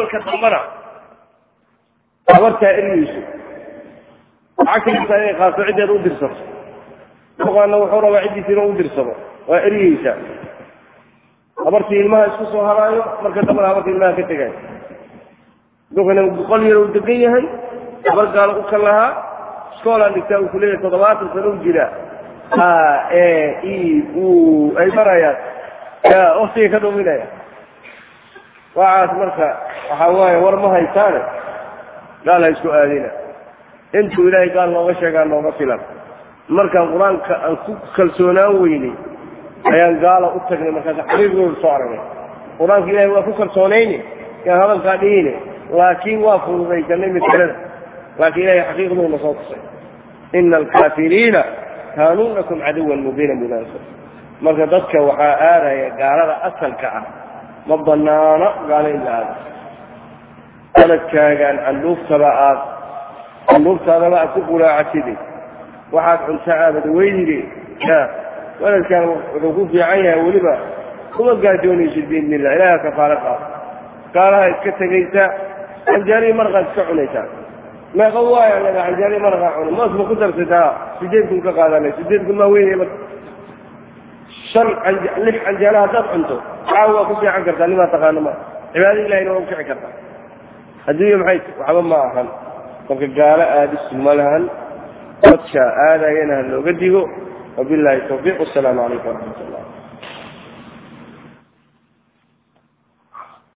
marka dambana habartaa eriyeyso lacagtiisa inay qaato ciddeeda u dirsato duqaana wuxuu rabaa ciddiisa inuu u dirsado. Waa eryeysaa habartii ilmaha isku soo haraayo marka dambana habartii ilmaha ka tegayo duqana boqol yar uu degan yahay habar gaalo u kan lahaa iskoolaan dhigtaa uu kuleeyahay toddobaatan sano u jira. A u ay marayaan. Ya waktiga ka dhuminaya waxaas marka waxaa waaye war ma haytaane gaal ha isku aadina. Intuu ilaahay gaal nooga sheegaa nooga filan. Markaan qur'aanka aan ku kalsoonaan weynay ayaan gaala u tagnay markaas xariirgooda soo aragnay qur'aanka ilahay waa ku kalsoonayne yaan hadalkaa dhihine laakiin waa fududaysanay masalada laakiin ilahay xaqiiqduuna soo tusay. Ina alkaafiriina kaanuu lakum caduwan mubiina binas marka dadka waxaa aadaya gaalada asalka ah ma banaano gaalo in la aado sanadkaagaan candhuuftaba aad candhuuftaadaba aad ku quraacatide waxaad cunta aabad weydide ya waladkaan wuxuu ku fiican yahay weliba. Kuma gaajoonaysid biidn illah ilaha kafaalo qaado gaalaha iska tegaysaa canjaariyi marqaad iska cunaysaa. Meeqa waaya laga canjaariyi marqaa cuna moos ma ku darsataa sideed kun ka qaadanay sideed kun maa weynaya marka? Shan lix canjaala haddaad cunto caawa waa ku fiican kartaa nimaa taqaano ma. Cibaada ilahina waa ukici kartaa adduunya maxay waxba ma ahan. Marka gaalo aadisu ma lahan dadka aadayana ha looga digo wabillahi tawfiiq. Wasalaamu calaykum waraxmat ullah